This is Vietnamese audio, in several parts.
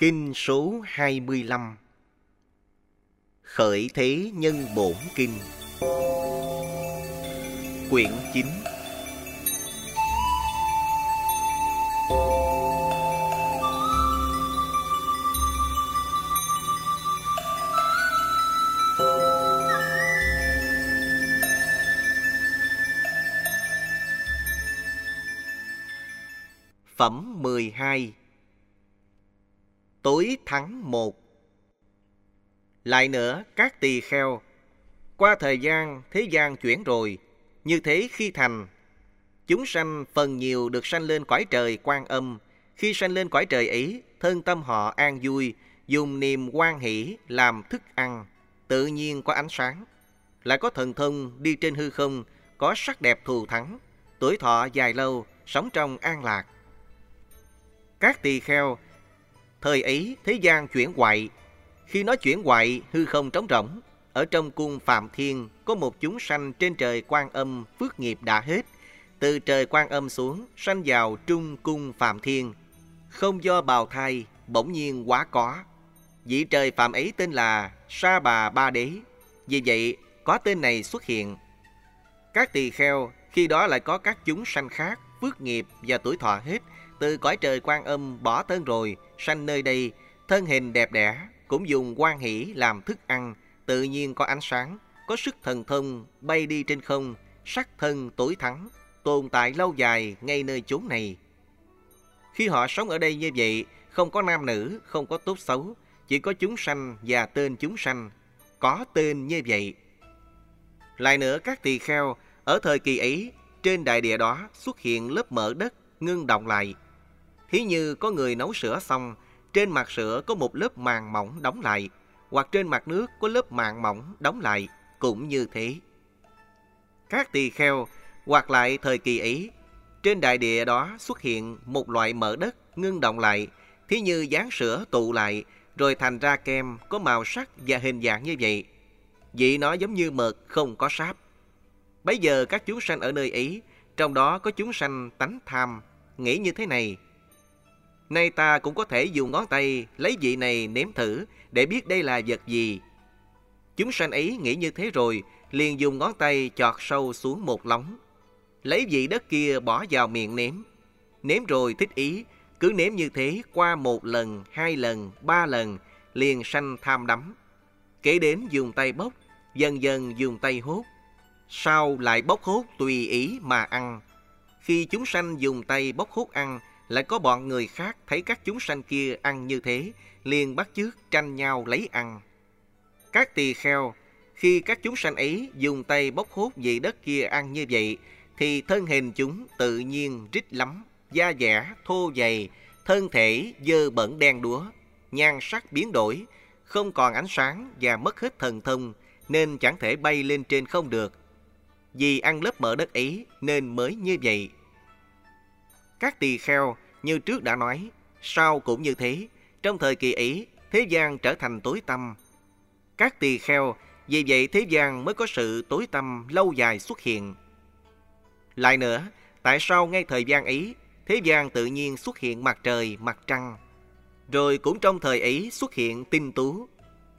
Kinh số 25 Khởi Thế Nhân Bổn Kinh. Quyển 9 Phẩm 12 Tối tháng 1 Lại nữa, các tỳ kheo, qua thời gian thế gian chuyển rồi, như thế khi thành, chúng sanh phần nhiều được sanh lên cõi trời quan âm. Khi sanh lên cõi trời ấy, thân tâm họ an vui, dùng niềm quan hỷ làm thức ăn, tự nhiên có ánh sáng. Lại có thần thông đi trên hư không, có sắc đẹp thù thắng, tuổi thọ dài lâu, sống trong an lạc. Các tỳ kheo, thời ấy thế gian chuyển hoại. Khi nói chuyển hoại, hư không trống rỗng. Ở trong cung Phạm Thiên có một chúng sanh trên trời quan âm phước nghiệp đã hết. Từ trời quan âm xuống, sanh vào trung cung Phạm Thiên. Không do bào thai, bỗng nhiên quá có. Vị trời Phạm ấy tên là Sa Bà Ba Đế. Vì vậy, có tên này xuất hiện. Các tỳ kheo, khi đó lại có các chúng sanh khác, phước nghiệp và tuổi thọ hết, từ cõi trời quan âm bỏ thân rồi, sanh nơi đây, thân hình đẹp đẽ, cũng dùng quan hỷ làm thức ăn, tự nhiên có ánh sáng, có sức thần thông, bay đi trên không, sắc thân tối thắng, tồn tại lâu dài ngay nơi chốn này. Khi họ sống ở đây như vậy, không có nam nữ, không có tốt xấu, chỉ có chúng sanh và tên chúng sanh, có tên như vậy. Lại nữa các tỳ kheo, ở thời kỳ ấy, trên đại địa đó xuất hiện lớp mỡ đất ngưng động lại, Thí như có người nấu sữa xong, trên mặt sữa có một lớp màng mỏng đóng lại, hoặc trên mặt nước có lớp màng mỏng đóng lại, cũng như thế. Các tỳ kheo, hoặc lại thời kỳ ấy, trên đại địa đó xuất hiện một loại mỡ đất ngưng động lại, thí như dán sữa tụ lại, rồi thành ra kem có màu sắc và hình dạng như vậy. Vị nó giống như mật không có sáp. Bây giờ các chúng sanh ở nơi ấy, trong đó có chúng sanh tánh tham, nghĩ như thế này, Nay ta cũng có thể dùng ngón tay lấy vị này nếm thử để biết đây là vật gì. Chúng sanh ấy nghĩ như thế rồi, liền dùng ngón tay chọt sâu xuống một lóng. Lấy vị đất kia bỏ vào miệng nếm. Nếm rồi thích ý, cứ nếm như thế qua một lần, hai lần, ba lần, liền sanh tham đắm. kể đến dùng tay bốc, dần dần dùng tay hút. Sau lại bốc hút tùy ý mà ăn. Khi chúng sanh dùng tay bốc hút ăn, lại có bọn người khác thấy các chúng sanh kia ăn như thế, liền bắt chước tranh nhau lấy ăn. Các tỳ kheo, khi các chúng sanh ấy dùng tay bốc hút vị đất kia ăn như vậy, thì thân hình chúng tự nhiên rít lắm, da dẻ, thô dày, thân thể dơ bẩn đen đúa, nhan sắc biến đổi, không còn ánh sáng và mất hết thần thông, nên chẳng thể bay lên trên không được. Vì ăn lớp mỡ đất ấy nên mới như vậy. Các tỳ kheo, như trước đã nói, sau cũng như thế, trong thời kỳ ấy, thế gian trở thành tối tăm. Các tỳ kheo, vì vậy thế gian mới có sự tối tăm lâu dài xuất hiện. Lại nữa, tại sao ngay thời gian ấy, thế gian tự nhiên xuất hiện mặt trời, mặt trăng? Rồi cũng trong thời ấy xuất hiện tinh tú,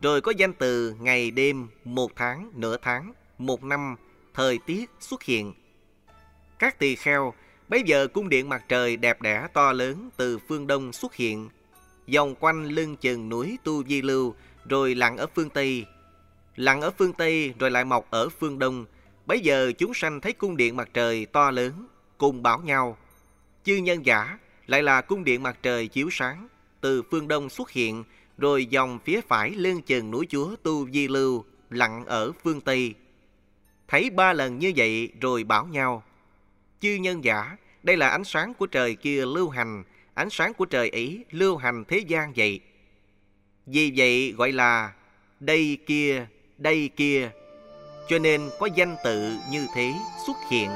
rồi có danh từ ngày đêm, một tháng, nửa tháng, một năm, thời tiết xuất hiện. Các tỳ kheo Bây giờ cung điện mặt trời đẹp đẽ to lớn từ phương đông xuất hiện, vòng quanh lưng chừng núi Tu Di Lưu, rồi lặn ở phương Tây. Lặn ở phương Tây rồi lại mọc ở phương Đông. Bây giờ chúng sanh thấy cung điện mặt trời to lớn, cùng bảo nhau. Chư nhân giả lại là cung điện mặt trời chiếu sáng, từ phương Đông xuất hiện, rồi dòng phía phải lưng chừng núi chúa Tu Di Lưu, lặn ở phương Tây. Thấy ba lần như vậy rồi bảo nhau. Chư nhân giả đây là ánh sáng của trời kia lưu hành, ánh sáng của trời ấy lưu hành thế gian vậy. Vì vậy gọi là đây kia, đây kia, cho nên có danh tự như thế xuất hiện.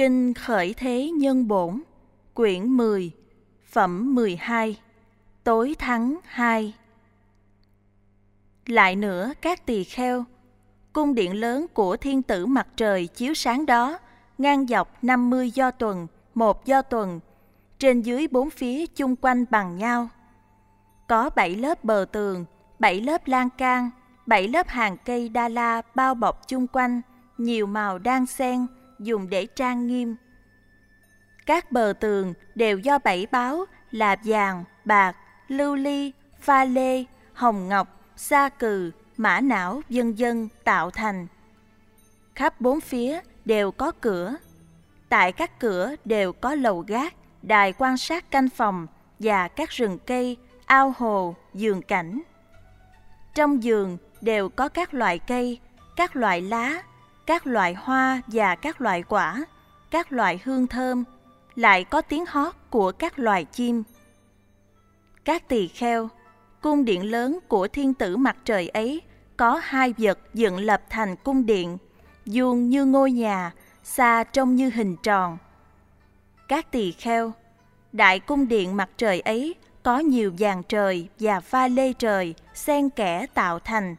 Kinh Khởi Thế Nhân Bổn Quyển 10 Phẩm 12 Tối Thắng 2 Lại nữa các tỳ kheo Cung điện lớn của thiên tử mặt trời chiếu sáng đó Ngang dọc 50 do tuần, một do tuần Trên dưới bốn phía chung quanh bằng nhau. Có bảy lớp bờ tường, bảy lớp lan can Bảy lớp hàng cây đa la bao bọc chung quanh Nhiều màu đan xen dùng để trang nghiêm. Các bờ tường đều do bảy báo là vàng, bạc, lưu ly, pha lê, hồng ngọc, sa cừ, mã não, vân dân tạo thành. Khắp bốn phía đều có cửa. Tại các cửa đều có lầu gác, đài quan sát canh phòng và các rừng cây, ao hồ, giường cảnh. Trong giường đều có các loại cây, các loại lá, các loại hoa và các loại quả, các loại hương thơm, lại có tiếng hót của các loài chim. Các tỳ kheo, cung điện lớn của thiên tử mặt trời ấy có hai vật dựng lập thành cung điện, vuông như ngôi nhà, xa trông như hình tròn. Các tỳ kheo, đại cung điện mặt trời ấy có nhiều vàng trời và pha lê trời xen kẽ tạo thành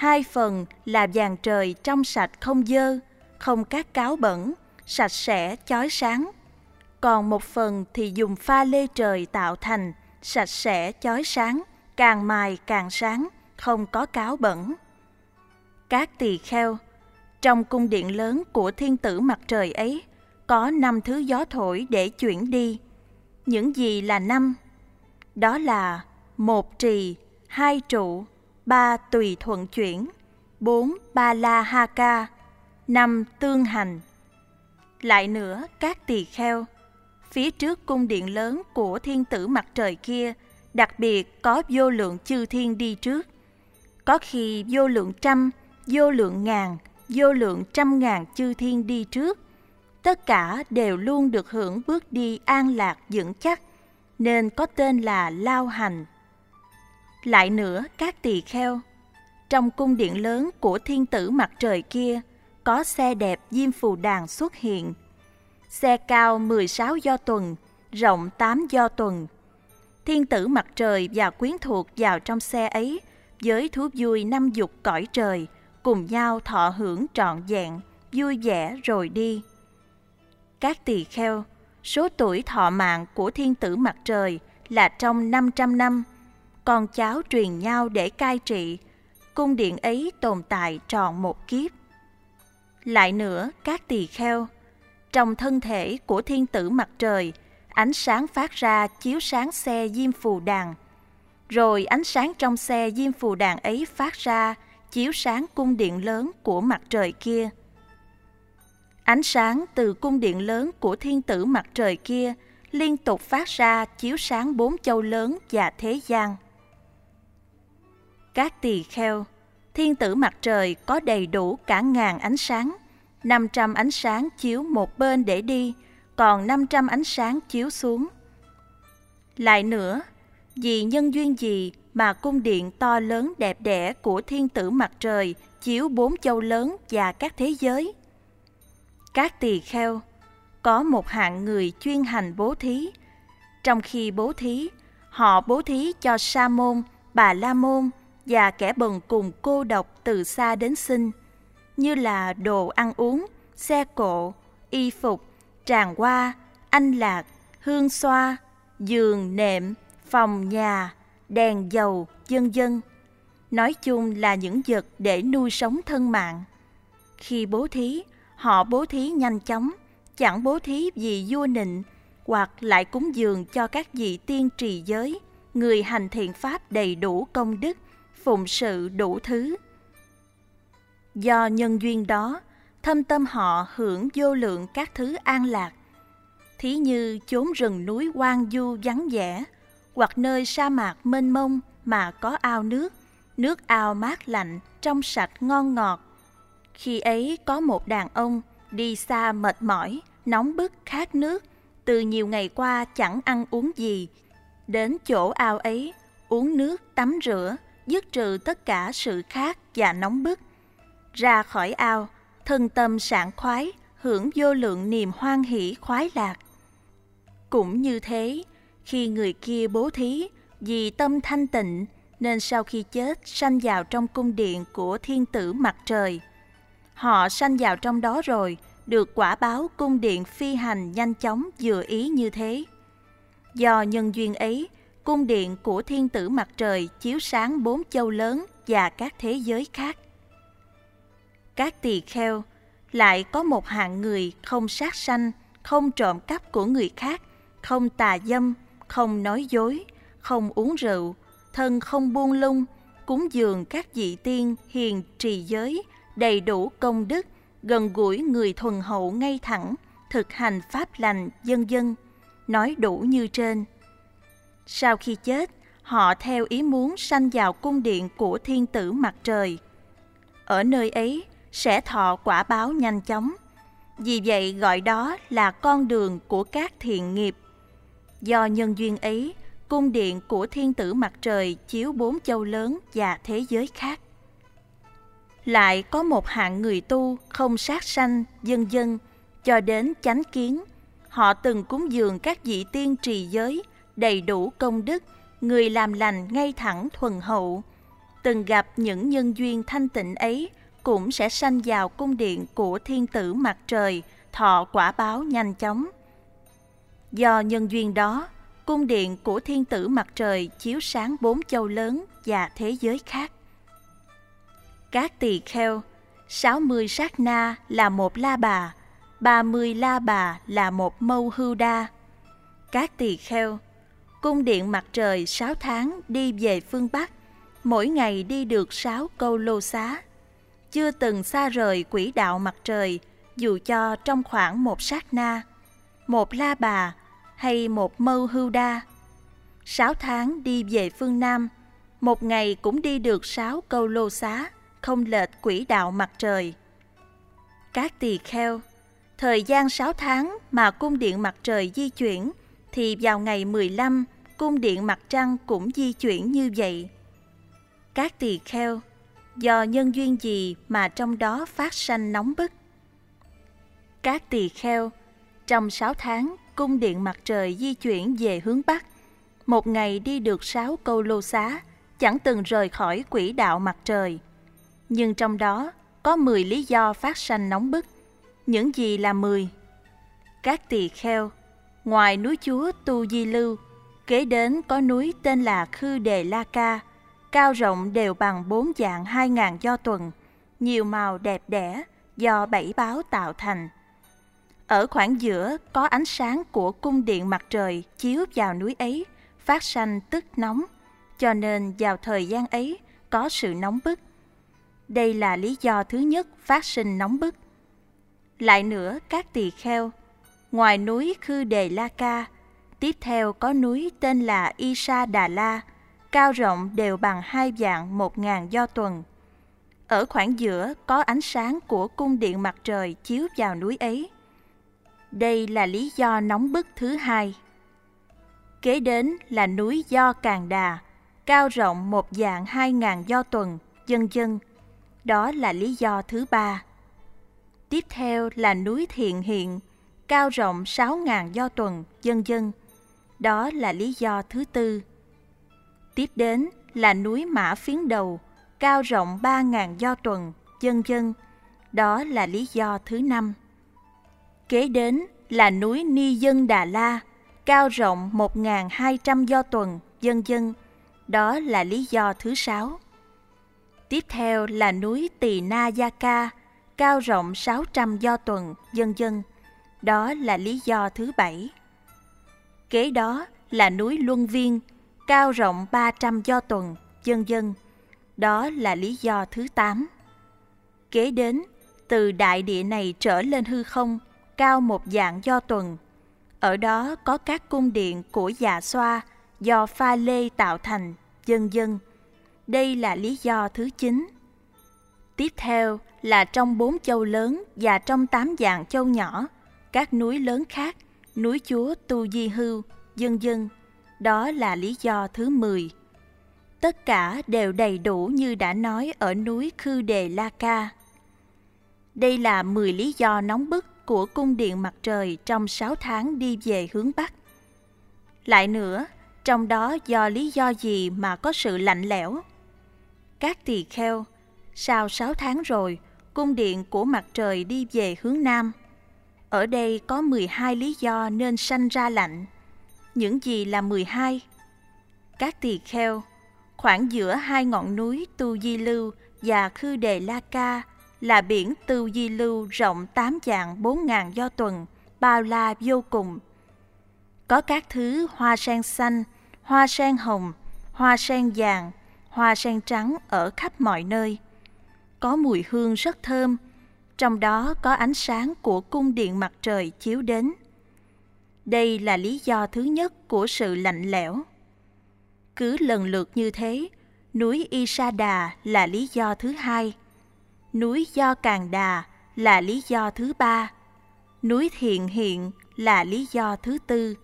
Hai phần là vàng trời trong sạch không dơ, không cát cáo bẩn, sạch sẽ, chói sáng. Còn một phần thì dùng pha lê trời tạo thành, sạch sẽ, chói sáng, càng mài càng sáng, không có cáo bẩn. Các tỳ kheo, trong cung điện lớn của thiên tử mặt trời ấy, có năm thứ gió thổi để chuyển đi. Những gì là năm? Đó là một trì, hai trụ, ba tùy thuận chuyển, bốn ba la ha ca, năm tương hành. Lại nữa các tỳ kheo, phía trước cung điện lớn của thiên tử mặt trời kia, đặc biệt có vô lượng chư thiên đi trước. Có khi vô lượng trăm, vô lượng ngàn, vô lượng trăm ngàn chư thiên đi trước. Tất cả đều luôn được hưởng bước đi an lạc vững chắc, nên có tên là lao hành. Lại nữa các tỳ kheo, trong cung điện lớn của thiên tử mặt trời kia có xe đẹp diêm phù đàn xuất hiện. Xe cao 16 do tuần, rộng 8 do tuần. Thiên tử mặt trời và quyến thuộc vào trong xe ấy với thú vui năm dục cõi trời, cùng nhau thọ hưởng trọn vẹn, vui vẻ rồi đi. Các tỳ kheo, số tuổi thọ mạng của thiên tử mặt trời là trong 500 năm, con cháu truyền nhau để cai trị, cung điện ấy tồn tại tròn một kiếp. Lại nữa, các tỳ kheo, trong thân thể của thiên tử mặt trời, ánh sáng phát ra chiếu sáng xe diêm phù đàn. Rồi ánh sáng trong xe diêm phù đàn ấy phát ra chiếu sáng cung điện lớn của mặt trời kia. Ánh sáng từ cung điện lớn của thiên tử mặt trời kia liên tục phát ra chiếu sáng bốn châu lớn và thế gian. Các tỳ kheo, thiên tử mặt trời có đầy đủ cả ngàn ánh sáng, 500 ánh sáng chiếu một bên để đi, còn 500 ánh sáng chiếu xuống. Lại nữa, vì nhân duyên gì mà cung điện to lớn đẹp đẽ của thiên tử mặt trời chiếu bốn châu lớn và các thế giới? Các tỳ kheo, có một hạng người chuyên hành bố thí. Trong khi bố thí, họ bố thí cho Sa môn, Bà La môn, và kẻ bần cùng cô độc từ xa đến sinh, như là đồ ăn uống, xe cộ, y phục, tràng hoa, anh lạc, hương xoa, giường, nệm, phòng nhà, đèn dầu, dân dân. Nói chung là những vật để nuôi sống thân mạng. Khi bố thí, họ bố thí nhanh chóng, chẳng bố thí vì vua nịnh, hoặc lại cúng dường cho các vị tiên trì giới, người hành thiện pháp đầy đủ công đức, phụng sự đủ thứ. Do nhân duyên đó, thâm tâm họ hưởng vô lượng các thứ an lạc. Thí như chốn rừng núi quang du vắng vẻ, hoặc nơi sa mạc mênh mông mà có ao nước, nước ao mát lạnh, trong sạch ngon ngọt. Khi ấy có một đàn ông đi xa mệt mỏi, nóng bức khát nước, từ nhiều ngày qua chẳng ăn uống gì. Đến chỗ ao ấy, uống nước, tắm rửa, dứt trừ tất cả sự khác và nóng bức. Ra khỏi ao, thân tâm sảng khoái, hưởng vô lượng niềm hoan hỷ khoái lạc. Cũng như thế, khi người kia bố thí vì tâm thanh tịnh nên sau khi chết sanh vào trong cung điện của thiên tử mặt trời. Họ sanh vào trong đó rồi, được quả báo cung điện phi hành nhanh chóng vừa ý như thế. Do nhân duyên ấy, cung điện của thiên tử mặt trời chiếu sáng bốn châu lớn và các thế giới khác. Các tỳ kheo lại có một hạng người không sát sanh, không trộm cắp của người khác, không tà dâm, không nói dối, không uống rượu, thân không buông lung, cúng dường các vị tiên hiền trì giới, đầy đủ công đức, gần gũi người thuần hậu ngay thẳng, thực hành pháp lành dân dân, nói đủ như trên. Sau khi chết, họ theo ý muốn sanh vào cung điện của thiên tử mặt trời. Ở nơi ấy sẽ thọ quả báo nhanh chóng. Vì vậy gọi đó là con đường của các thiện nghiệp. Do nhân duyên ấy, cung điện của thiên tử mặt trời chiếu bốn châu lớn và thế giới khác. Lại có một hạng người tu không sát sanh, dân dân, cho đến chánh kiến. Họ từng cúng dường các vị tiên trì giới, đầy đủ công đức, người làm lành ngay thẳng thuần hậu. Từng gặp những nhân duyên thanh tịnh ấy cũng sẽ sanh vào cung điện của thiên tử mặt trời, thọ quả báo nhanh chóng. Do nhân duyên đó, cung điện của thiên tử mặt trời chiếu sáng bốn châu lớn và thế giới khác. Các tỳ kheo, 60 sát na là một la bà, 30 la bà là một mâu hưu đa. Các tỳ kheo, cung điện mặt trời 6 tháng đi về phương Bắc, mỗi ngày đi được 6 câu lô xá. Chưa từng xa rời quỹ đạo mặt trời, dù cho trong khoảng một sát na, một la bà hay một mâu hưu đa. Sáu tháng đi về phương Nam, một ngày cũng đi được sáu câu lô xá, không lệch quỹ đạo mặt trời. Các tỳ kheo, thời gian sáu tháng mà cung điện mặt trời di chuyển, thì vào ngày 15, cung điện mặt trăng cũng di chuyển như vậy. Các tỳ kheo, do nhân duyên gì mà trong đó phát sanh nóng bức? Các tỳ kheo, trong sáu tháng cung điện mặt trời di chuyển về hướng Bắc. Một ngày đi được sáu câu lô xá, chẳng từng rời khỏi quỹ đạo mặt trời. Nhưng trong đó có 10 lý do phát sanh nóng bức. Những gì là 10? Các tỳ kheo, ngoài núi chúa Tu Di Lưu, kế đến có núi tên là Khư Đề La Ca, cao rộng đều bằng bốn dạng hai ngàn do tuần, nhiều màu đẹp đẽ do bảy báo tạo thành – ở khoảng giữa có ánh sáng của cung điện mặt trời chiếu vào núi ấy, phát sanh tức nóng, cho nên vào thời gian ấy có sự nóng bức. Đây là lý do thứ nhất phát sinh nóng bức. Lại nữa, các tỳ kheo, ngoài núi Khư Đề La Ca, tiếp theo có núi tên là Isa Đà La, cao rộng đều bằng hai dạng một ngàn do tuần. Ở khoảng giữa có ánh sáng của cung điện mặt trời chiếu vào núi ấy đây là lý do nóng bức thứ hai. Kế đến là núi Do Càng Đà, cao rộng một dạng hai ngàn do tuần, dân dân. Đó là lý do thứ ba. Tiếp theo là núi Thiện Hiện, cao rộng 6.000 do tuần, dân dân. Đó là lý do thứ tư. Tiếp đến là núi Mã Phiến Đầu, cao rộng 3.000 do tuần, dân dân. Đó là lý do thứ năm. Kế đến là núi Ni Dân Đà La, cao rộng 1.200 do tuần, dân dân. Đó là lý do thứ sáu. Tiếp theo là núi Tỳ Na Gia Ca, cao rộng 600 do tuần, dân dân. Đó là lý do thứ bảy. Kế đó là núi Luân Viên, cao rộng 300 do tuần, dân dân. Đó là lý do thứ tám. Kế đến, từ đại địa này trở lên hư không cao một dạng do tuần. Ở đó có các cung điện của dạ xoa do pha lê tạo thành, dân dân. Đây là lý do thứ chín. Tiếp theo là trong bốn châu lớn và trong tám dạng châu nhỏ, các núi lớn khác, núi chúa Tu Di Hưu, dân dân. Đó là lý do thứ mười. Tất cả đều đầy đủ như đã nói ở núi Khư Đề La Ca. Đây là 10 lý do nóng bức của cung điện mặt trời trong 6 tháng đi về hướng Bắc. Lại nữa, trong đó do lý do gì mà có sự lạnh lẽo? Các tỳ kheo, sau 6 tháng rồi, cung điện của mặt trời đi về hướng Nam. Ở đây có 12 lý do nên sanh ra lạnh. Những gì là 12? Các tỳ kheo, khoảng giữa hai ngọn núi Tu Di Lưu và Khư Đề La Ca là biển Tu Di Lưu rộng 8 dạng 4 ngàn do tuần, bao la vô cùng. Có các thứ hoa sen xanh, hoa sen hồng, hoa sen vàng, hoa sen trắng ở khắp mọi nơi. Có mùi hương rất thơm, trong đó có ánh sáng của cung điện mặt trời chiếu đến. Đây là lý do thứ nhất của sự lạnh lẽo. Cứ lần lượt như thế, núi Isada là lý do thứ hai, núi Do Càng Đà là lý do thứ ba, núi Thiện Hiện là lý do thứ tư,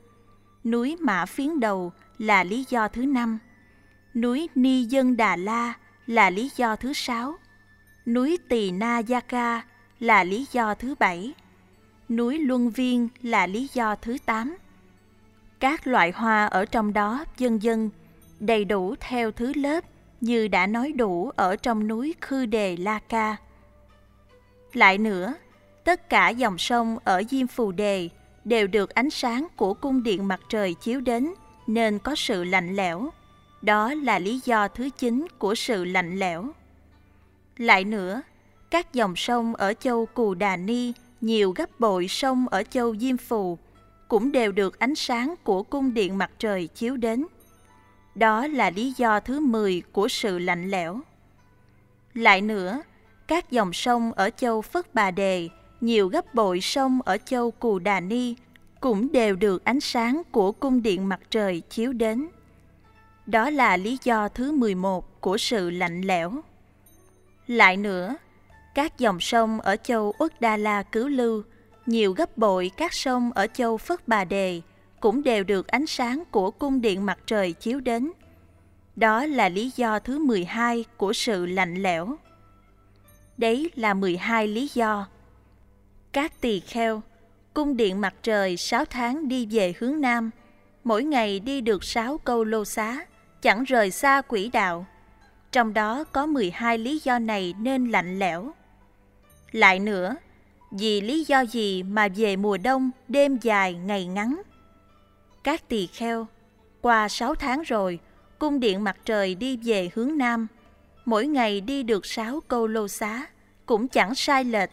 núi Mã Phiến Đầu là lý do thứ năm, núi Ni Dân Đà La là lý do thứ sáu, núi Tỳ Na gia ca là lý do thứ bảy, núi Luân Viên là lý do thứ tám. Các loại hoa ở trong đó dân dân đầy đủ theo thứ lớp như đã nói đủ ở trong núi Khư Đề La Ca. Lại nữa, tất cả dòng sông ở Diêm Phù Đề đều được ánh sáng của cung điện mặt trời chiếu đến nên có sự lạnh lẽo. Đó là lý do thứ chín của sự lạnh lẽo. Lại nữa, các dòng sông ở châu Cù Đà Ni nhiều gấp bội sông ở châu Diêm Phù cũng đều được ánh sáng của cung điện mặt trời chiếu đến. Đó là lý do thứ 10 của sự lạnh lẽo. Lại nữa, các dòng sông ở châu Phất Bà Đề, nhiều gấp bội sông ở châu Cù Đà Ni cũng đều được ánh sáng của cung điện mặt trời chiếu đến. Đó là lý do thứ 11 của sự lạnh lẽo. Lại nữa, các dòng sông ở châu Uất Đa La Cứu Lưu, nhiều gấp bội các sông ở châu Phất Bà Đề cũng đều được ánh sáng của cung điện mặt trời chiếu đến. Đó là lý do thứ 12 của sự lạnh lẽo. Đấy là 12 lý do. Các tỳ kheo, cung điện mặt trời 6 tháng đi về hướng Nam, mỗi ngày đi được 6 câu lô xá, chẳng rời xa quỹ đạo. Trong đó có 12 lý do này nên lạnh lẽo. Lại nữa, vì lý do gì mà về mùa đông đêm dài ngày ngắn? Các tỳ kheo, qua 6 tháng rồi, cung điện mặt trời đi về hướng Nam, mỗi ngày đi được 6 câu lô xá, cũng chẳng sai lệch.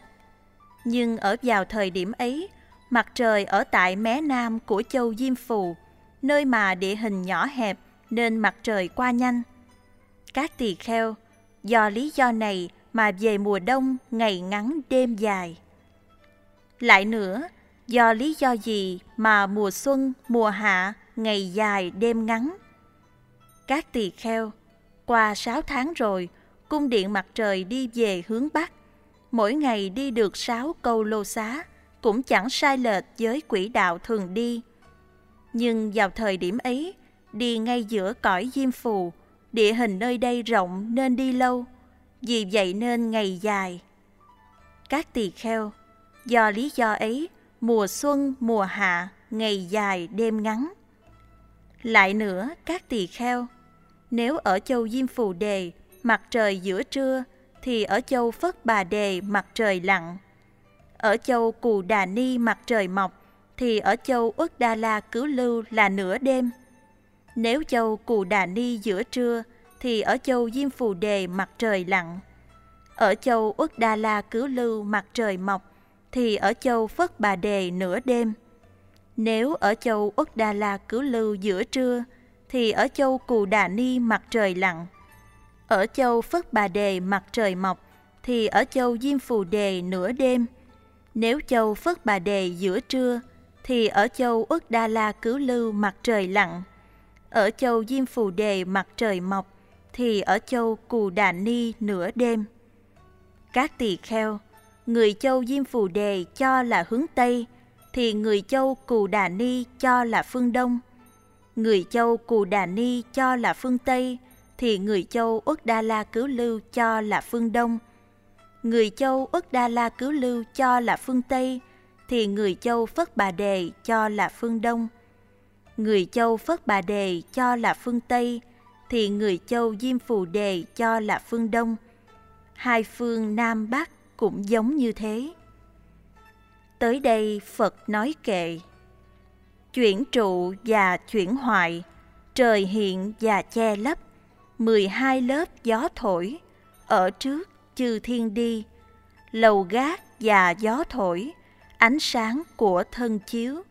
Nhưng ở vào thời điểm ấy, mặt trời ở tại mé nam của châu Diêm Phù, nơi mà địa hình nhỏ hẹp nên mặt trời qua nhanh. Các tỳ kheo, do lý do này mà về mùa đông ngày ngắn đêm dài. Lại nữa, do lý do gì mà mùa xuân, mùa hạ ngày dài đêm ngắn? Các tỳ kheo, qua sáu tháng rồi, cung điện mặt trời đi về hướng Bắc. Mỗi ngày đi được sáu câu lô xá, cũng chẳng sai lệch với quỹ đạo thường đi. Nhưng vào thời điểm ấy, đi ngay giữa cõi diêm phù, địa hình nơi đây rộng nên đi lâu, vì vậy nên ngày dài. Các tỳ kheo, do lý do ấy, mùa xuân, mùa hạ, ngày dài đêm ngắn. Lại nữa, các tỳ kheo, nếu ở châu Diêm Phù Đề, mặt trời giữa trưa, thì ở châu Phất Bà Đề mặt trời lặn. Ở châu Cù Đà Ni mặt trời mọc, thì ở châu Uất Đa La Cứu Lưu là nửa đêm. Nếu châu Cù Đà Ni giữa trưa, thì ở châu Diêm Phù Đề mặt trời lặn. Ở châu Uất Đa La Cứu Lưu mặt trời mọc, thì ở châu Phất Bà Đề nửa đêm. Nếu ở châu Uất Đa La Cứu Lưu giữa trưa, thì ở châu Cù Đà Ni mặt trời lặn. Ở châu Phất Bà Đề mặt trời mọc, thì ở châu Diêm Phù Đề nửa đêm. Nếu châu Phất Bà Đề giữa trưa, thì ở châu Uất Đa La Cứu Lưu mặt trời lặn. Ở châu Diêm Phù Đề mặt trời mọc, thì ở châu Cù Đà Ni nửa đêm. Các tỳ kheo, người châu Diêm Phù Đề cho là hướng Tây, thì người châu Cù Đà Ni cho là phương Đông. Người châu Cù Đà Ni cho là phương Tây, thì người châu Uất Đa La Cứu Lưu cho là phương Đông. Người châu Uất Đa La Cứu Lưu cho là phương Tây, thì người châu Phất Bà Đề cho là phương Đông. Người châu Phất Bà Đề cho là phương Tây, thì người châu Diêm Phù Đề cho là phương Đông. Hai phương Nam Bắc cũng giống như thế. Tới đây Phật nói kệ. Chuyển trụ và chuyển hoại, trời hiện và che lấp, 12 lớp gió thổi, ở trước chư thiên đi, lầu gác và gió thổi, ánh sáng của thân chiếu,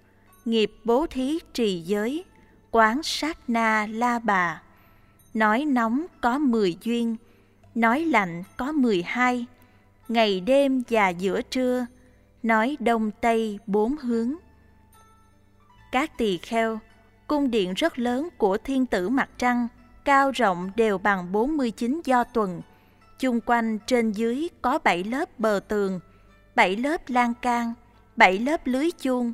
nghiệp bố thí trì giới, quán sát na la bà. Nói nóng có mười duyên, nói lạnh có mười hai, ngày đêm và giữa trưa, nói đông tây bốn hướng. Các tỳ kheo, cung điện rất lớn của thiên tử mặt trăng, cao rộng đều bằng 49 do tuần. Chung quanh trên dưới có 7 lớp bờ tường, 7 lớp lan can, 7 lớp lưới chuông,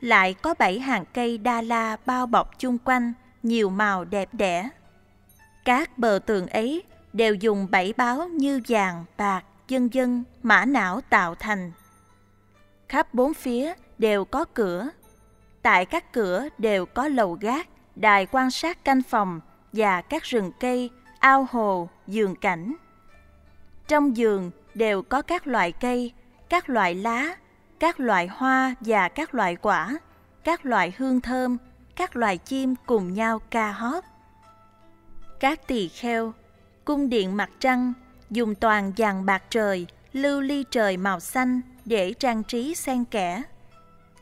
lại có 7 hàng cây đa la bao bọc chung quanh, nhiều màu đẹp đẽ. Các bờ tường ấy đều dùng bảy báo như vàng, bạc, dân dân, mã não tạo thành. Khắp bốn phía đều có cửa. Tại các cửa đều có lầu gác, đài quan sát canh phòng và các rừng cây, ao hồ, giường cảnh. Trong giường đều có các loại cây, các loại lá, các loại hoa và các loại quả, các loại hương thơm, các loài chim cùng nhau ca hót. Các tỳ kheo, cung điện mặt trăng dùng toàn vàng bạc trời, lưu ly trời màu xanh để trang trí xen kẽ.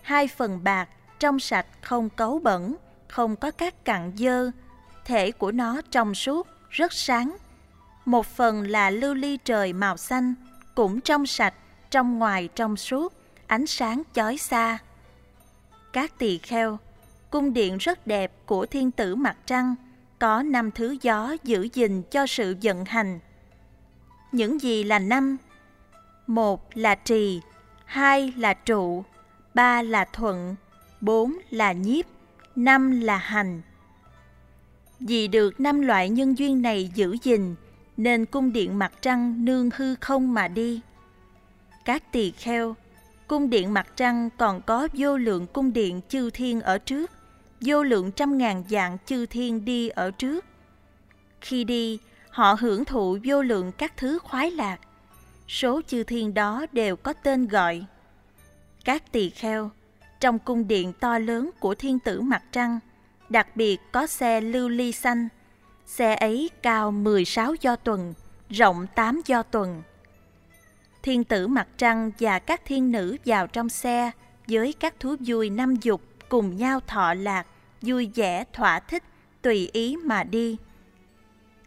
Hai phần bạc trong sạch không cấu bẩn, không có các cặn dơ, thể của nó trong suốt, rất sáng. Một phần là lưu ly trời màu xanh, cũng trong sạch, trong ngoài trong suốt, ánh sáng chói xa. Các tỳ kheo, cung điện rất đẹp của thiên tử mặt trăng, có năm thứ gió giữ gìn cho sự vận hành. Những gì là năm? Một là trì, hai là trụ, ba là thuận, bốn là nhiếp, năm là hành. Vì được năm loại nhân duyên này giữ gìn, nên cung điện mặt trăng nương hư không mà đi. Các tỳ kheo, cung điện mặt trăng còn có vô lượng cung điện chư thiên ở trước, vô lượng trăm ngàn dạng chư thiên đi ở trước. Khi đi, họ hưởng thụ vô lượng các thứ khoái lạc. Số chư thiên đó đều có tên gọi. Các tỳ kheo, trong cung điện to lớn của thiên tử mặt trăng, đặc biệt có xe lưu ly xanh. Xe ấy cao 16 do tuần, rộng 8 do tuần. Thiên tử mặt trăng và các thiên nữ vào trong xe với các thú vui năm dục cùng nhau thọ lạc, vui vẻ thỏa thích, tùy ý mà đi.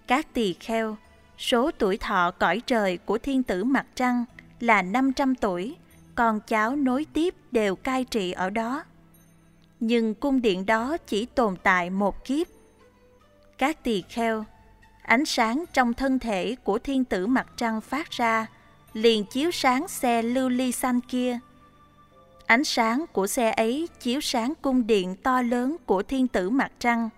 Các tỳ kheo, số tuổi thọ cõi trời của thiên tử mặt trăng là 500 tuổi, con cháu nối tiếp đều cai trị ở đó. Nhưng cung điện đó chỉ tồn tại một kiếp. Các tỳ kheo, ánh sáng trong thân thể của thiên tử mặt trăng phát ra liền chiếu sáng xe lưu ly xanh kia Ánh sáng của xe ấy chiếu sáng cung điện to lớn của thiên tử mặt trăng.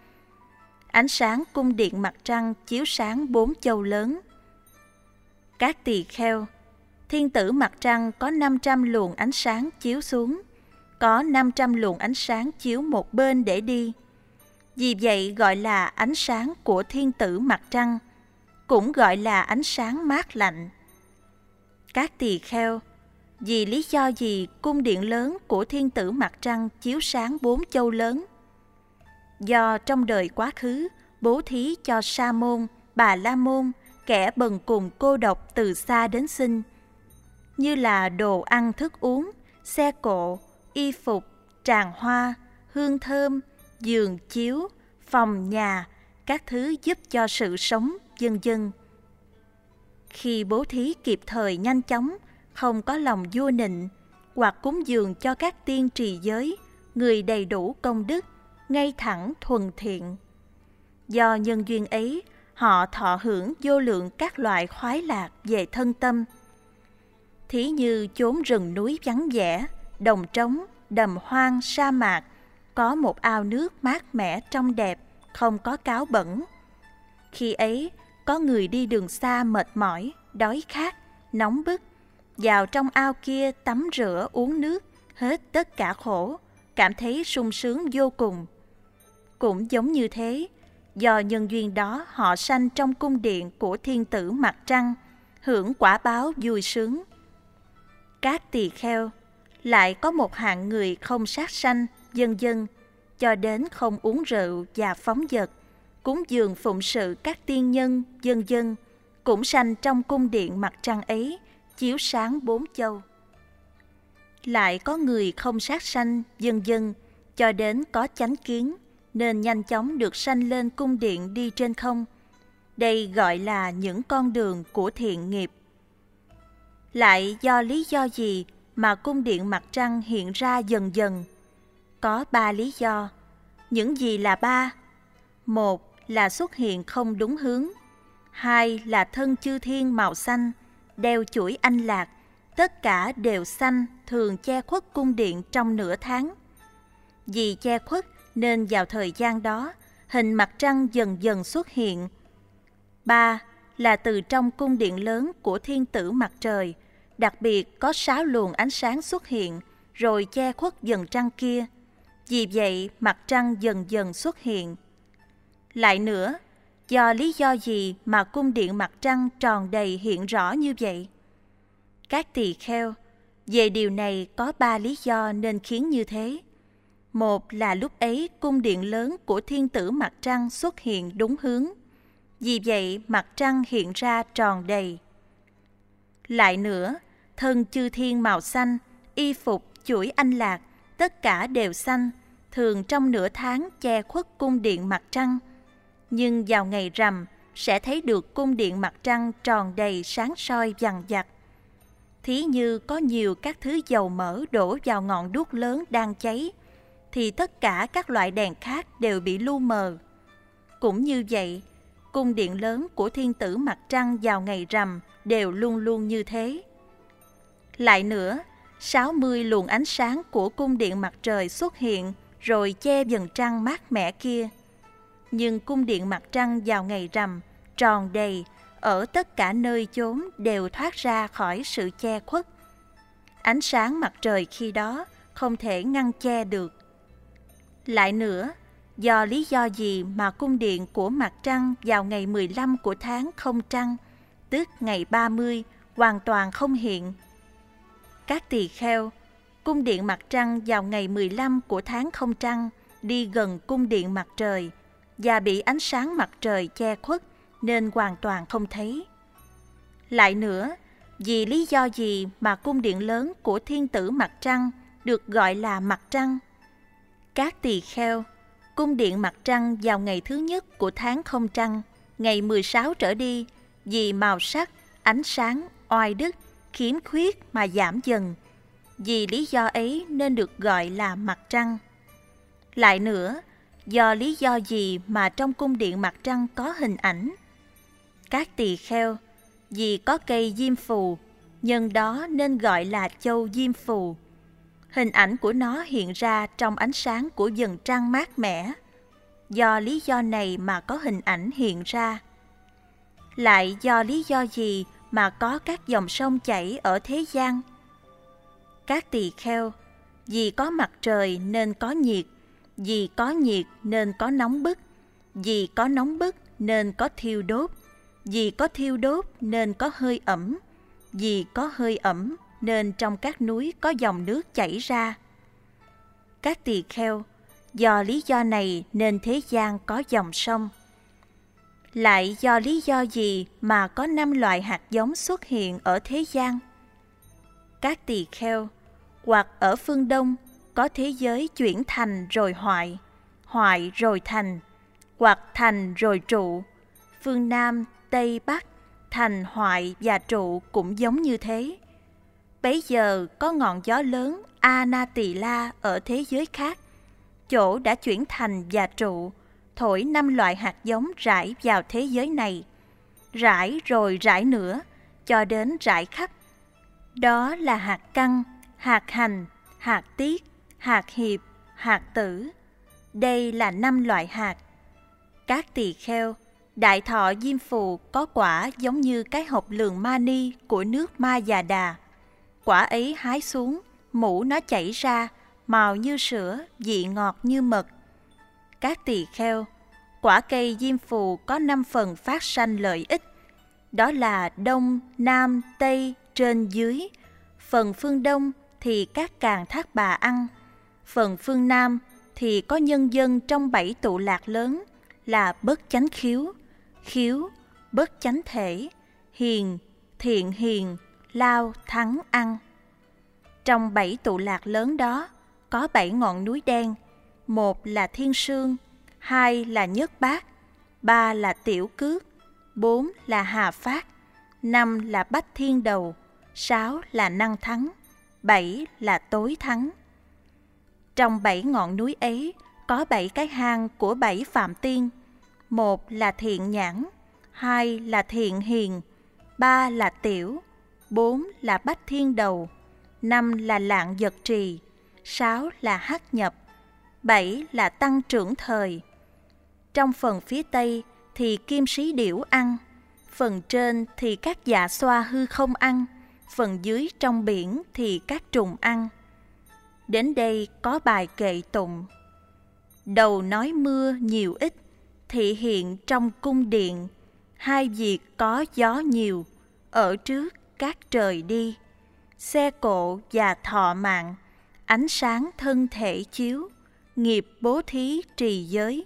Ánh sáng cung điện mặt trăng chiếu sáng bốn châu lớn. Các tỳ kheo, thiên tử mặt trăng có 500 luồng ánh sáng chiếu xuống, có 500 luồng ánh sáng chiếu một bên để đi. Vì vậy gọi là ánh sáng của thiên tử mặt trăng, cũng gọi là ánh sáng mát lạnh. Các tỳ kheo, vì lý do gì cung điện lớn của thiên tử mặt trăng chiếu sáng bốn châu lớn? Do trong đời quá khứ bố thí cho sa môn, bà la môn, kẻ bần cùng cô độc từ xa đến sinh, như là đồ ăn thức uống, xe cộ, y phục, tràng hoa, hương thơm, giường chiếu, phòng nhà, các thứ giúp cho sự sống, dân dân. Khi bố thí kịp thời nhanh chóng, không có lòng vua nịnh hoặc cúng dường cho các tiên trì giới, người đầy đủ công đức, ngay thẳng thuần thiện. Do nhân duyên ấy, họ thọ hưởng vô lượng các loại khoái lạc về thân tâm. Thí như chốn rừng núi vắng vẻ, đồng trống, đầm hoang, sa mạc, có một ao nước mát mẻ trong đẹp, không có cáo bẩn. Khi ấy, có người đi đường xa mệt mỏi, đói khát, nóng bức, vào trong ao kia tắm rửa uống nước, hết tất cả khổ, cảm thấy sung sướng vô cùng. Cũng giống như thế, do nhân duyên đó họ sanh trong cung điện của thiên tử mặt trăng, hưởng quả báo vui sướng. Các tỳ kheo lại có một hạng người không sát sanh, dân dân, cho đến không uống rượu và phóng vật, cúng dường phụng sự các tiên nhân, dân dân, cũng sanh trong cung điện mặt trăng ấy, chiếu sáng bốn châu. Lại có người không sát sanh, dân dân, cho đến có chánh kiến, nên nhanh chóng được sanh lên cung điện đi trên không. Đây gọi là những con đường của thiện nghiệp. Lại do lý do gì mà cung điện mặt trăng hiện ra dần dần? Có ba lý do. Những gì là ba? Một là xuất hiện không đúng hướng. Hai là thân chư thiên màu xanh, đeo chuỗi anh lạc, tất cả đều xanh thường che khuất cung điện trong nửa tháng. Vì che khuất nên vào thời gian đó, hình mặt trăng dần dần xuất hiện. Ba là từ trong cung điện lớn của thiên tử mặt trời, đặc biệt có sáu luồng ánh sáng xuất hiện, rồi che khuất dần trăng kia. Vì vậy, mặt trăng dần dần xuất hiện. Lại nữa, do lý do gì mà cung điện mặt trăng tròn đầy hiện rõ như vậy? Các tỳ kheo, về điều này có ba lý do nên khiến như thế. Một là lúc ấy cung điện lớn của thiên tử mặt trăng xuất hiện đúng hướng. Vì vậy mặt trăng hiện ra tròn đầy. Lại nữa, thân chư thiên màu xanh, y phục, chuỗi anh lạc, tất cả đều xanh, thường trong nửa tháng che khuất cung điện mặt trăng. Nhưng vào ngày rằm sẽ thấy được cung điện mặt trăng tròn đầy sáng soi vằn vặt. Thí như có nhiều các thứ dầu mỡ đổ vào ngọn đuốc lớn đang cháy, thì tất cả các loại đèn khác đều bị lu mờ. Cũng như vậy, cung điện lớn của thiên tử mặt trăng vào ngày rằm đều luôn luôn như thế. Lại nữa, 60 luồng ánh sáng của cung điện mặt trời xuất hiện rồi che dần trăng mát mẻ kia. Nhưng cung điện mặt trăng vào ngày rằm, tròn đầy, ở tất cả nơi chốn đều thoát ra khỏi sự che khuất. Ánh sáng mặt trời khi đó không thể ngăn che được. Lại nữa, do lý do gì mà cung điện của mặt trăng vào ngày 15 của tháng không trăng, tức ngày 30, hoàn toàn không hiện. Các tỳ kheo, cung điện mặt trăng vào ngày 15 của tháng không trăng đi gần cung điện mặt trời và bị ánh sáng mặt trời che khuất nên hoàn toàn không thấy. Lại nữa, vì lý do gì mà cung điện lớn của thiên tử mặt trăng được gọi là mặt trăng? Các tỳ kheo, cung điện mặt trăng vào ngày thứ nhất của tháng không trăng, ngày 16 trở đi, vì màu sắc, ánh sáng, oai đức, khiếm khuyết mà giảm dần. Vì lý do ấy nên được gọi là mặt trăng. Lại nữa, do lý do gì mà trong cung điện mặt trăng có hình ảnh? Các tỳ kheo, vì có cây diêm phù, nhân đó nên gọi là châu diêm phù. Hình ảnh của nó hiện ra trong ánh sáng của dần trăng mát mẻ. Do lý do này mà có hình ảnh hiện ra. Lại do lý do gì mà có các dòng sông chảy ở thế gian? Các tỳ kheo, vì có mặt trời nên có nhiệt, vì có nhiệt nên có nóng bức, vì có nóng bức nên có thiêu đốt, vì có thiêu đốt nên có hơi ẩm, vì có hơi ẩm nên trong các núi có dòng nước chảy ra. Các tỳ kheo, do lý do này nên thế gian có dòng sông. Lại do lý do gì mà có năm loại hạt giống xuất hiện ở thế gian? Các tỳ kheo, hoặc ở phương Đông có thế giới chuyển thành rồi hoại, hoại rồi thành, hoặc thành rồi trụ. Phương Nam, Tây, Bắc, thành hoại và trụ cũng giống như thế. Bấy giờ có ngọn gió lớn Anatila ở thế giới khác, chỗ đã chuyển thành và trụ, thổi năm loại hạt giống rải vào thế giới này. Rải rồi rải nữa, cho đến rải khắp. Đó là hạt căng, hạt hành, hạt tiết, hạt hiệp, hạt tử. Đây là năm loại hạt. Các tỳ kheo, đại thọ diêm phù có quả giống như cái hộp lường mani của nước ma già đà. Quả ấy hái xuống, mũ nó chảy ra, màu như sữa, vị ngọt như mật. Các tỳ kheo, quả cây diêm phù có năm phần phát sanh lợi ích. Đó là đông, nam, tây, trên, dưới. Phần phương đông thì các càng thác bà ăn. Phần phương nam thì có nhân dân trong bảy tụ lạc lớn là bất chánh khiếu, khiếu, bất chánh thể, hiền, thiện hiền, lao, thắng, ăn. Trong bảy tụ lạc lớn đó có bảy ngọn núi đen, một là thiên sương, hai là nhất bát, ba là tiểu cước, bốn là hà phát, năm là bách thiên đầu, sáu là năng thắng, bảy là tối thắng. Trong bảy ngọn núi ấy có bảy cái hang của bảy phạm tiên. Một là thiện nhãn, hai là thiện hiền, ba là tiểu, bốn là bách thiên đầu, năm là lạng giật trì, sáu là hắc nhập, bảy là tăng trưởng thời. Trong phần phía tây thì kim sĩ điểu ăn, phần trên thì các dạ xoa hư không ăn, phần dưới trong biển thì các trùng ăn. Đến đây có bài kệ tụng. Đầu nói mưa nhiều ít, thị hiện trong cung điện, hai việc có gió nhiều, ở trước các trời đi. Xe cộ và thọ mạng, ánh sáng thân thể chiếu, nghiệp bố thí trì giới,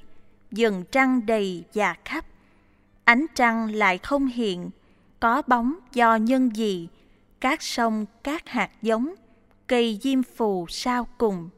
dần trăng đầy và khắp. Ánh trăng lại không hiện, có bóng do nhân gì, các sông, các hạt giống, cây diêm phù sao cùng.